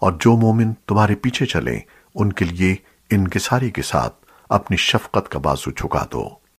اور جو مومن تمہارے پیچھے چلیں ان کے لیے انکساری کے ساتھ اپنی شفقت کا بازو جھکا دو۔